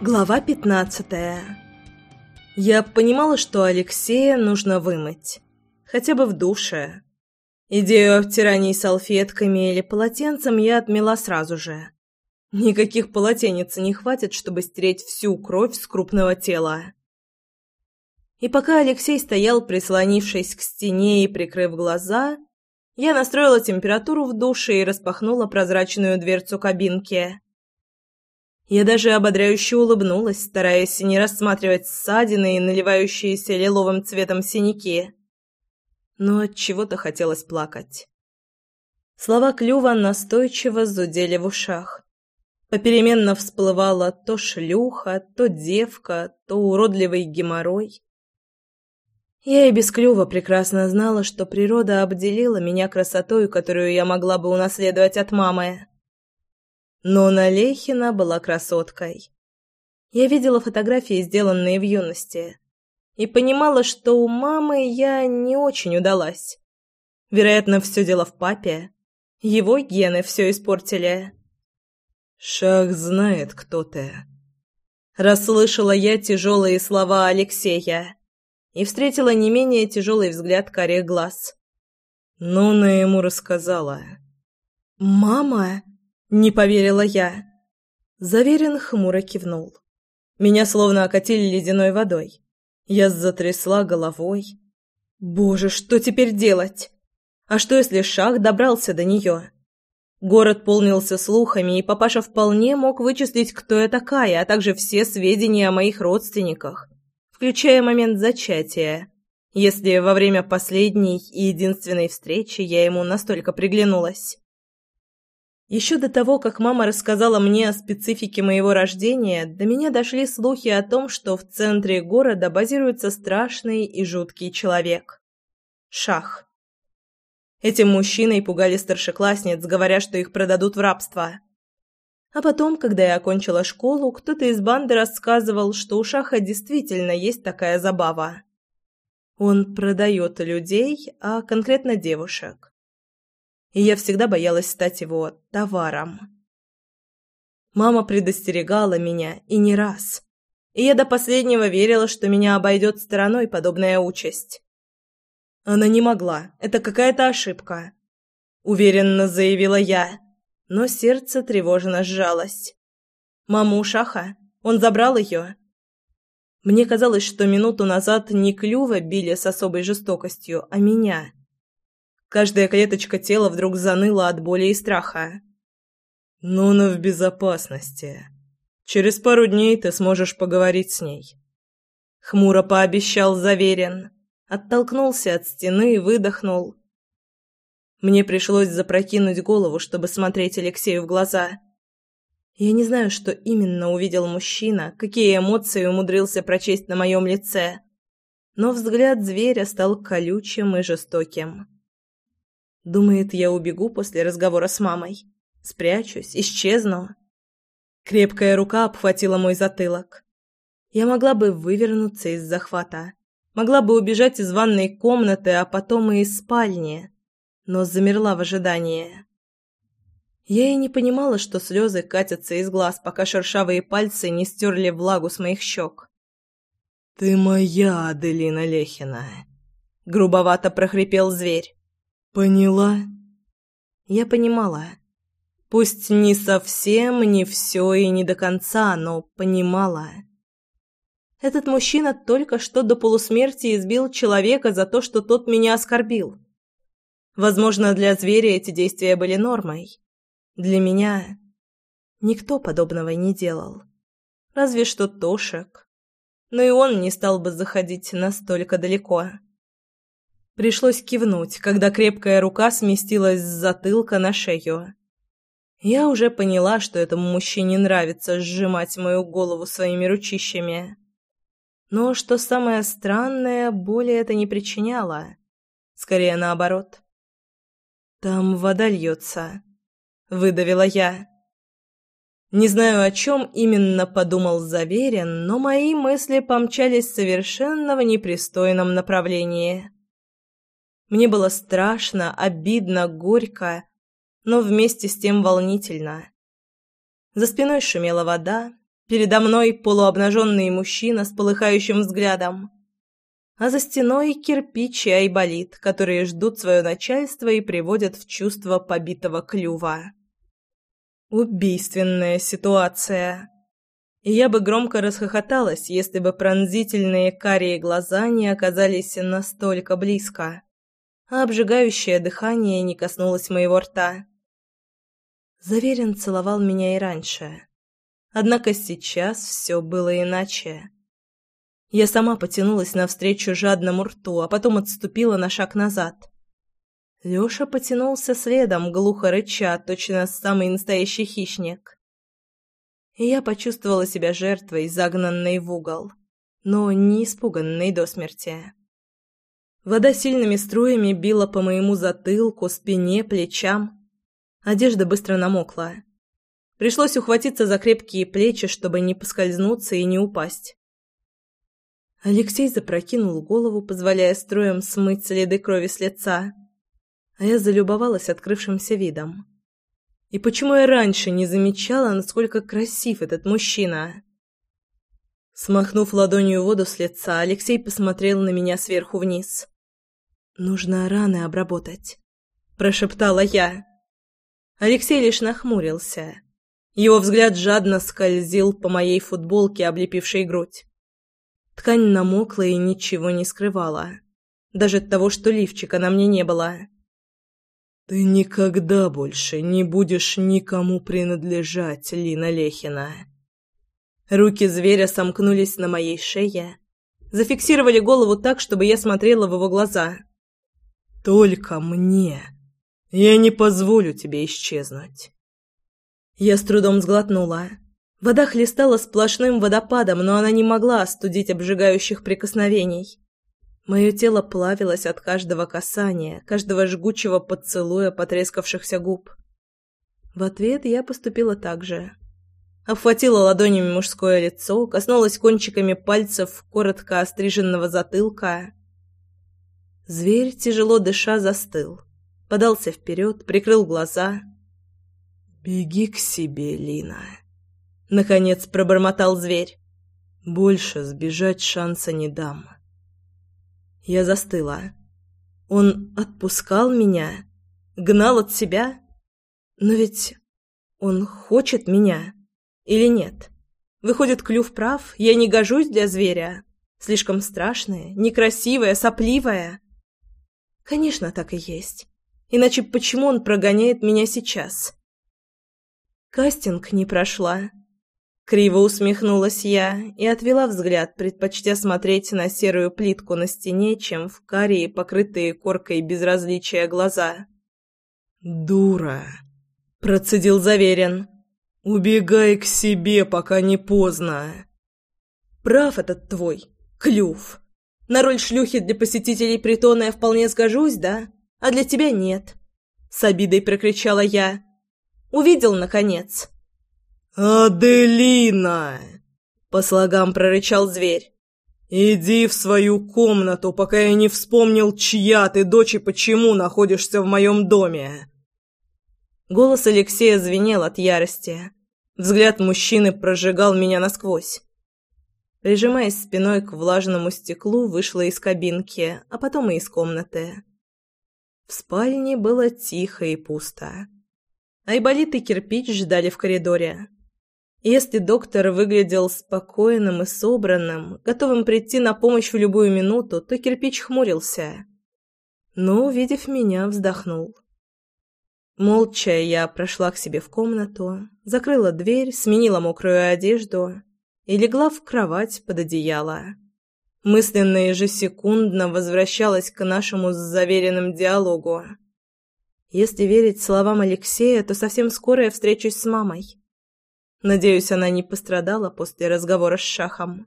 Глава пятнадцатая. Я понимала, что Алексея нужно вымыть. Хотя бы в душе. Идею обтираний салфетками или полотенцем я отмела сразу же. Никаких полотенец не хватит, чтобы стереть всю кровь с крупного тела. И пока Алексей стоял, прислонившись к стене и прикрыв глаза, я настроила температуру в душе и распахнула прозрачную дверцу кабинки. Я даже ободряюще улыбнулась, стараясь не рассматривать ссадины и наливающиеся лиловым цветом синяки. Но от чего-то хотелось плакать. Слова клюва настойчиво зудели в ушах. Попеременно всплывала то шлюха, то девка, то уродливый геморрой. Я и без клюва прекрасно знала, что природа обделила меня красотой, которую я могла бы унаследовать от мамы. Но Налехина была красоткой. Я видела фотографии, сделанные в юности, и понимала, что у мамы я не очень удалась. Вероятно, все дело в папе. Его гены все испортили. «Шах знает, кто ты». Расслышала я тяжелые слова Алексея и встретила не менее тяжелый взгляд карих глаз. Нуна ему рассказала. «Мама?» Не поверила я. Заверен хмуро кивнул. Меня словно окатили ледяной водой. Я затрясла головой. Боже, что теперь делать? А что, если Шах добрался до нее? Город полнился слухами, и папаша вполне мог вычислить, кто я такая, а также все сведения о моих родственниках, включая момент зачатия, если во время последней и единственной встречи я ему настолько приглянулась. Еще до того, как мама рассказала мне о специфике моего рождения, до меня дошли слухи о том, что в центре города базируется страшный и жуткий человек. Шах. Этим мужчиной пугали старшеклассниц, говоря, что их продадут в рабство. А потом, когда я окончила школу, кто-то из банды рассказывал, что у Шаха действительно есть такая забава. Он продает людей, а конкретно девушек и я всегда боялась стать его товаром. Мама предостерегала меня, и не раз. И я до последнего верила, что меня обойдет стороной подобная участь. Она не могла, это какая-то ошибка. Уверенно заявила я, но сердце тревожно сжалось. Мама у Шаха, он забрал ее. Мне казалось, что минуту назад не Клюва били с особой жестокостью, а меня. Каждая клеточка тела вдруг заныла от боли и страха. «Нуна в безопасности. Через пару дней ты сможешь поговорить с ней». Хмуро пообещал Заверен. Оттолкнулся от стены и выдохнул. Мне пришлось запрокинуть голову, чтобы смотреть Алексею в глаза. Я не знаю, что именно увидел мужчина, какие эмоции умудрился прочесть на моем лице, но взгляд зверя стал колючим и жестоким. Думает, я убегу после разговора с мамой. Спрячусь, исчезну. Крепкая рука обхватила мой затылок. Я могла бы вывернуться из захвата. Могла бы убежать из ванной комнаты, а потом и из спальни. Но замерла в ожидании. Я и не понимала, что слезы катятся из глаз, пока шершавые пальцы не стерли влагу с моих щек. «Ты моя, Аделина Лехина!» Грубовато прохрипел зверь. Поняла? Я понимала. Пусть не совсем, не все и не до конца, но понимала. Этот мужчина только что до полусмерти избил человека за то, что тот меня оскорбил. Возможно, для зверя эти действия были нормой. Для меня никто подобного не делал. Разве что Тошек. Но и он не стал бы заходить настолько далеко. Пришлось кивнуть, когда крепкая рука сместилась с затылка на шею. Я уже поняла, что этому мужчине нравится сжимать мою голову своими ручищами. Но что самое странное, боли это не причиняло. Скорее наоборот. «Там вода льется», — выдавила я. Не знаю, о чем именно подумал Заверен, но мои мысли помчались совершенно в непристойном направлении. Мне было страшно, обидно, горько, но вместе с тем волнительно. За спиной шумела вода, Передо мной полуобнаженный мужчина с полыхающим взглядом. А за стеной кирпич и айболит, которые ждут свое начальство и приводят в чувство побитого клюва. Убийственная ситуация. И я бы громко расхохоталась, если бы пронзительные карие глаза не оказались настолько близко, а обжигающее дыхание не коснулось моего рта. Заверен целовал меня и раньше. Однако сейчас все было иначе. Я сама потянулась навстречу жадному рту, а потом отступила на шаг назад. Лёша потянулся следом, глухо рыча, точно самый настоящий хищник. И я почувствовала себя жертвой, загнанной в угол, но не испуганной до смерти. Вода сильными струями била по моему затылку, спине, плечам. Одежда быстро намокла. Пришлось ухватиться за крепкие плечи, чтобы не поскользнуться и не упасть. Алексей запрокинул голову, позволяя строем смыть следы крови с лица, а я залюбовалась открывшимся видом. И почему я раньше не замечала, насколько красив этот мужчина? Смахнув ладонью воду с лица, Алексей посмотрел на меня сверху вниз. «Нужно раны обработать», – прошептала я. Алексей лишь нахмурился его взгляд жадно скользил по моей футболке, облепившей грудь. Ткань намокла и ничего не скрывала. Даже того, что лифчика на мне не было. «Ты никогда больше не будешь никому принадлежать, Лина Лехина». Руки зверя сомкнулись на моей шее, зафиксировали голову так, чтобы я смотрела в его глаза. «Только мне. Я не позволю тебе исчезнуть». Я с трудом сглотнула. Вода хлестала сплошным водопадом, но она не могла остудить обжигающих прикосновений. Мое тело плавилось от каждого касания, каждого жгучего поцелуя потрескавшихся губ. В ответ я поступила так же. Обхватила ладонями мужское лицо, коснулась кончиками пальцев коротко остриженного затылка. Зверь, тяжело дыша, застыл. Подался вперед, прикрыл глаза — «Беги к себе, Лина!» Наконец пробормотал зверь. «Больше сбежать шанса не дам». Я застыла. Он отпускал меня? Гнал от себя? Но ведь он хочет меня. Или нет? Выходит, клюв прав, я не гожусь для зверя. Слишком страшная, некрасивая, сопливая. Конечно, так и есть. Иначе почему он прогоняет меня сейчас? Кастинг не прошла. Криво усмехнулась я и отвела взгляд, предпочтя смотреть на серую плитку на стене, чем в карие, покрытые коркой безразличия глаза. «Дура!» – процедил Заверен. «Убегай к себе, пока не поздно!» «Прав этот твой, клюв. На роль шлюхи для посетителей притона я вполне сгожусь, да? А для тебя нет!» С обидой прокричала я. Увидел, наконец. «Аделина!» — по слогам прорычал зверь. «Иди в свою комнату, пока я не вспомнил, чья ты дочь и почему находишься в моем доме». Голос Алексея звенел от ярости. Взгляд мужчины прожигал меня насквозь. Прижимаясь спиной к влажному стеклу, вышла из кабинки, а потом и из комнаты. В спальне было тихо и пусто. Айболит и кирпич ждали в коридоре. Если доктор выглядел спокойным и собранным, готовым прийти на помощь в любую минуту, то кирпич хмурился. Но, увидев меня, вздохнул. Молча я прошла к себе в комнату, закрыла дверь, сменила мокрую одежду и легла в кровать под одеяло. Мысленно ежесекундно возвращалась к нашему заверенным диалогу. Если верить словам Алексея, то совсем скоро я встречусь с мамой. Надеюсь, она не пострадала после разговора с Шахом.